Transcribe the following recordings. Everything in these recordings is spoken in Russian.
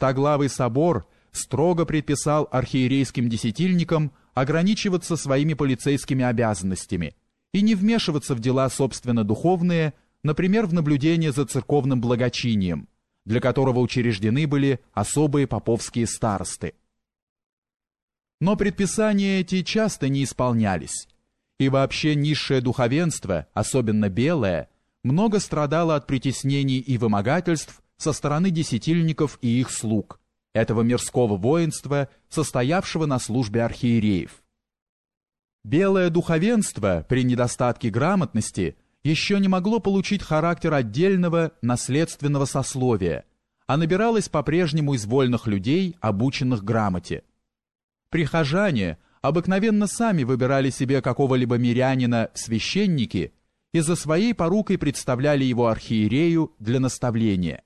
Стоглавый собор строго предписал архиерейским десятильникам ограничиваться своими полицейскими обязанностями и не вмешиваться в дела собственно духовные, например, в наблюдение за церковным благочинием, для которого учреждены были особые поповские старосты. Но предписания эти часто не исполнялись, и вообще низшее духовенство, особенно белое, много страдало от притеснений и вымогательств со стороны десятильников и их слуг, этого мирского воинства, состоявшего на службе архиереев. Белое духовенство при недостатке грамотности еще не могло получить характер отдельного наследственного сословия, а набиралось по-прежнему из вольных людей, обученных грамоте. Прихожане обыкновенно сами выбирали себе какого-либо мирянина в священники и за своей порукой представляли его архиерею для наставления.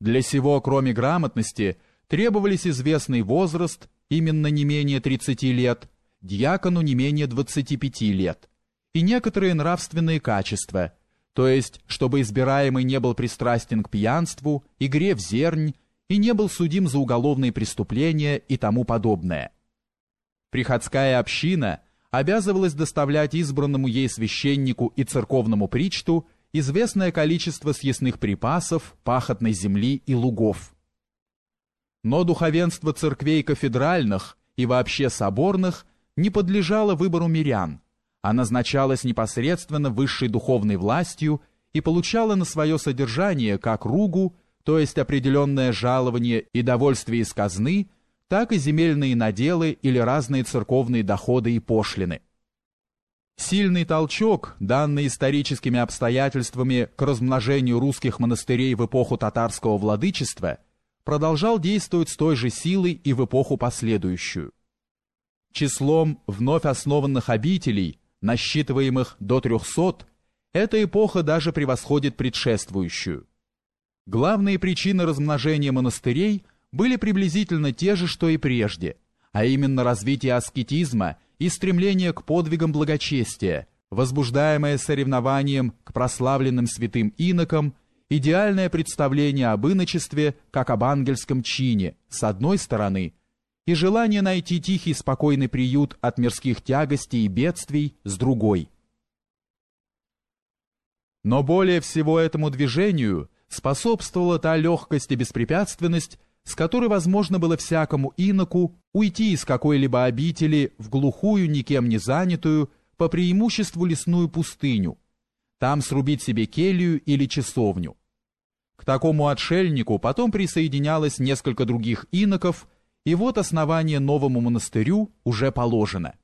Для сего, кроме грамотности, требовались известный возраст, именно не менее 30 лет, диакону не менее 25 лет, и некоторые нравственные качества, то есть, чтобы избираемый не был пристрастен к пьянству, игре в зернь и не был судим за уголовные преступления и тому подобное. Приходская община обязывалась доставлять избранному ей священнику и церковному причту – известное количество съестных припасов, пахотной земли и лугов. Но духовенство церквей кафедральных и вообще соборных не подлежало выбору мирян, а назначалось непосредственно высшей духовной властью и получало на свое содержание как ругу, то есть определенное жалование и довольствие из казны, так и земельные наделы или разные церковные доходы и пошлины. Сильный толчок, данный историческими обстоятельствами к размножению русских монастырей в эпоху татарского владычества, продолжал действовать с той же силой и в эпоху последующую. Числом вновь основанных обителей, насчитываемых до 300, эта эпоха даже превосходит предшествующую. Главные причины размножения монастырей были приблизительно те же, что и прежде, а именно развитие аскетизма – и стремление к подвигам благочестия, возбуждаемое соревнованием к прославленным святым инокам, идеальное представление об иночестве как об ангельском чине, с одной стороны, и желание найти тихий спокойный приют от мирских тягостей и бедствий, с другой. Но более всего этому движению способствовала та легкость и беспрепятственность, с которой возможно было всякому иноку уйти из какой-либо обители в глухую, никем не занятую, по преимуществу лесную пустыню, там срубить себе келью или часовню. К такому отшельнику потом присоединялось несколько других иноков, и вот основание новому монастырю уже положено.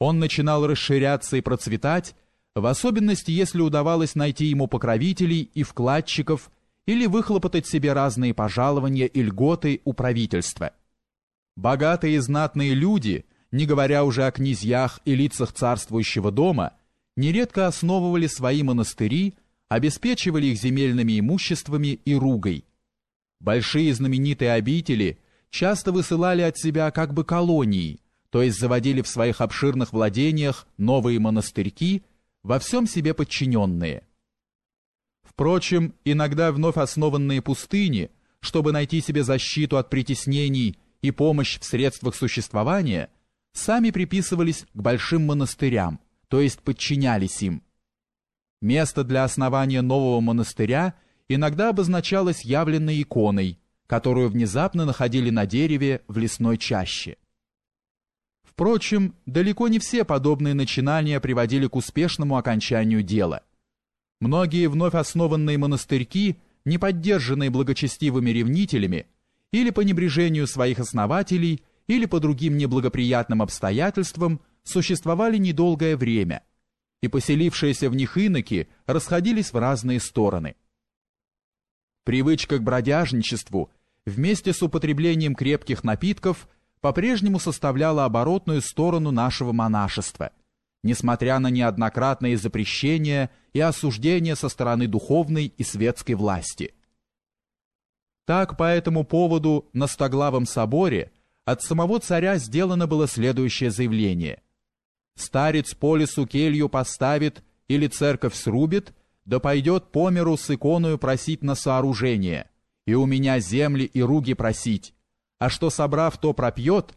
Он начинал расширяться и процветать, в особенности если удавалось найти ему покровителей и вкладчиков или выхлопотать себе разные пожалования и льготы у правительства. Богатые и знатные люди, не говоря уже о князьях и лицах царствующего дома, нередко основывали свои монастыри, обеспечивали их земельными имуществами и ругой. Большие знаменитые обители часто высылали от себя как бы колонии, то есть заводили в своих обширных владениях новые монастырьки, во всем себе подчиненные. Впрочем, иногда вновь основанные пустыни, чтобы найти себе защиту от притеснений и помощь в средствах существования, сами приписывались к большим монастырям, то есть подчинялись им. Место для основания нового монастыря иногда обозначалось явленной иконой, которую внезапно находили на дереве в лесной чаще. Впрочем, далеко не все подобные начинания приводили к успешному окончанию дела. Многие вновь основанные монастырьки, не поддержанные благочестивыми ревнителями, или по небрежению своих основателей, или по другим неблагоприятным обстоятельствам, существовали недолгое время, и поселившиеся в них иноки расходились в разные стороны. Привычка к бродяжничеству вместе с употреблением крепких напитков по-прежнему составляла оборотную сторону нашего монашества – несмотря на неоднократные запрещения и осуждения со стороны духовной и светской власти. Так по этому поводу на Стоглавом соборе от самого царя сделано было следующее заявление. «Старец по лесу келью поставит или церковь срубит, да пойдет по миру с иконою просить на сооружение, и у меня земли и руги просить, а что собрав, то пропьет,